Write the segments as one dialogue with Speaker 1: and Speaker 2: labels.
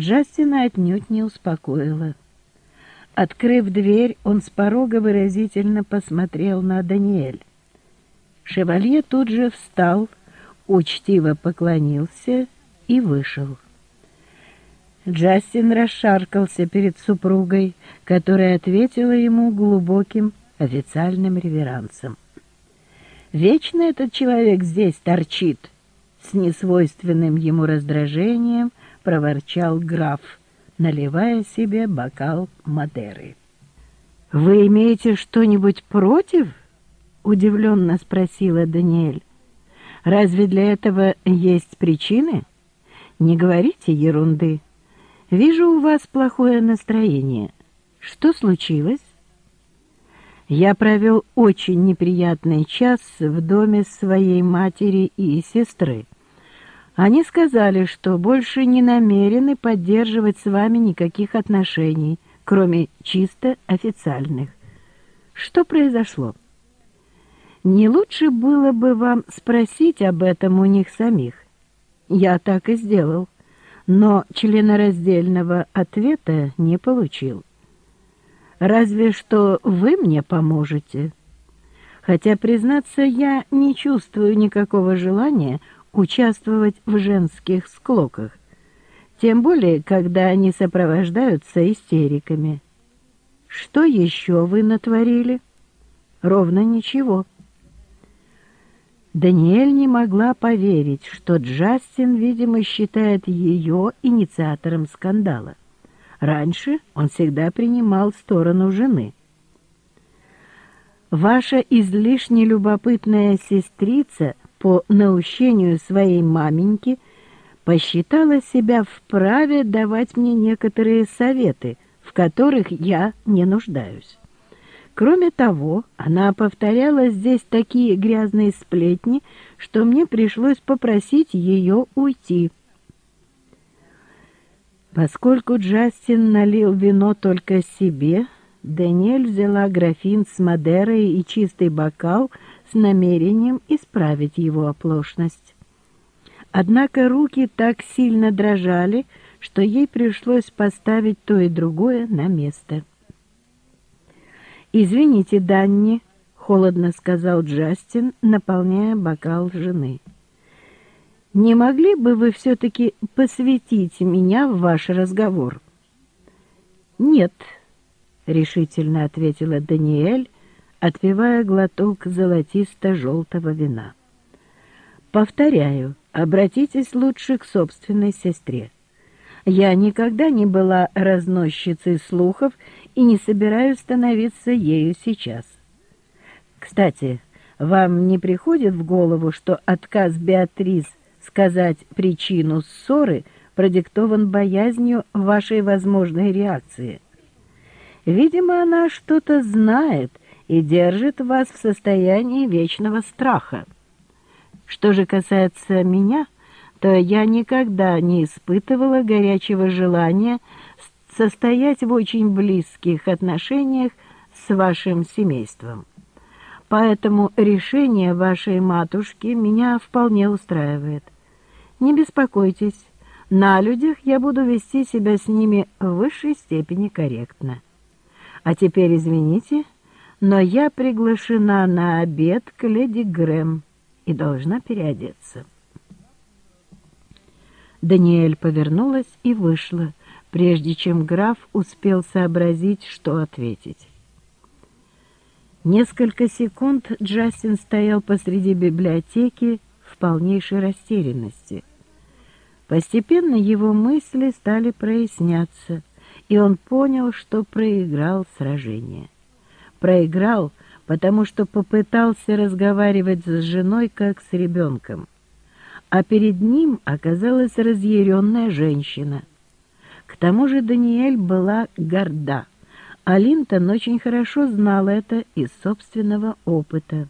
Speaker 1: Джастина отнюдь не успокоила. Открыв дверь, он с порога выразительно посмотрел на Даниэль. Шевалье тут же встал, учтиво поклонился и вышел. Джастин расшаркался перед супругой, которая ответила ему глубоким официальным реверансом. «Вечно этот человек здесь торчит!» С несвойственным ему раздражением проворчал граф, наливая себе бокал Мадеры. «Вы имеете что-нибудь против?» — удивленно спросила Даниэль. «Разве для этого есть причины? Не говорите ерунды. Вижу у вас плохое настроение. Что случилось?» Я провел очень неприятный час в доме своей матери и сестры. Они сказали, что больше не намерены поддерживать с вами никаких отношений, кроме чисто официальных. Что произошло? Не лучше было бы вам спросить об этом у них самих. Я так и сделал, но членораздельного ответа не получил. Разве что вы мне поможете. Хотя, признаться, я не чувствую никакого желания участвовать в женских склоках, тем более, когда они сопровождаются истериками. Что еще вы натворили? Ровно ничего. Даниэль не могла поверить, что Джастин, видимо, считает ее инициатором скандала. Раньше он всегда принимал сторону жены. Ваша излишне любопытная сестрица по наущению своей маменьки посчитала себя вправе давать мне некоторые советы, в которых я не нуждаюсь. Кроме того, она повторяла здесь такие грязные сплетни, что мне пришлось попросить ее уйти. Поскольку Джастин налил вино только себе, Даниэль взяла графин с Мадерой и чистый бокал с намерением исправить его оплошность. Однако руки так сильно дрожали, что ей пришлось поставить то и другое на место. «Извините, Данни», — холодно сказал Джастин, наполняя бокал жены. Не могли бы вы все-таки посвятить меня в ваш разговор? Нет, решительно ответила Даниэль, отпивая глоток золотисто-желтого вина. Повторяю, обратитесь лучше к собственной сестре. Я никогда не была разносчицей слухов и не собираюсь становиться ею сейчас. Кстати, вам не приходит в голову, что отказ Беатрис сказать причину ссоры продиктован боязнью вашей возможной реакции. Видимо, она что-то знает и держит вас в состоянии вечного страха. Что же касается меня, то я никогда не испытывала горячего желания состоять в очень близких отношениях с вашим семейством. Поэтому решение вашей матушки меня вполне устраивает. Не беспокойтесь, на людях я буду вести себя с ними в высшей степени корректно. А теперь извините, но я приглашена на обед к леди Грэм и должна переодеться. Даниэль повернулась и вышла, прежде чем граф успел сообразить, что ответить. Несколько секунд Джастин стоял посреди библиотеки в полнейшей растерянности. Постепенно его мысли стали проясняться, и он понял, что проиграл сражение. Проиграл, потому что попытался разговаривать с женой, как с ребенком. А перед ним оказалась разъяренная женщина. К тому же Даниэль была горда — а Линтон очень хорошо знал это из собственного опыта.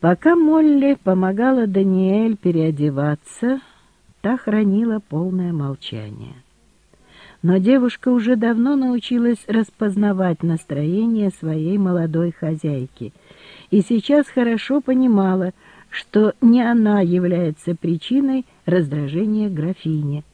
Speaker 1: Пока Молли помогала Даниэль переодеваться, та хранила полное молчание. Но девушка уже давно научилась распознавать настроение своей молодой хозяйки и сейчас хорошо понимала, что не она является причиной раздражения графини.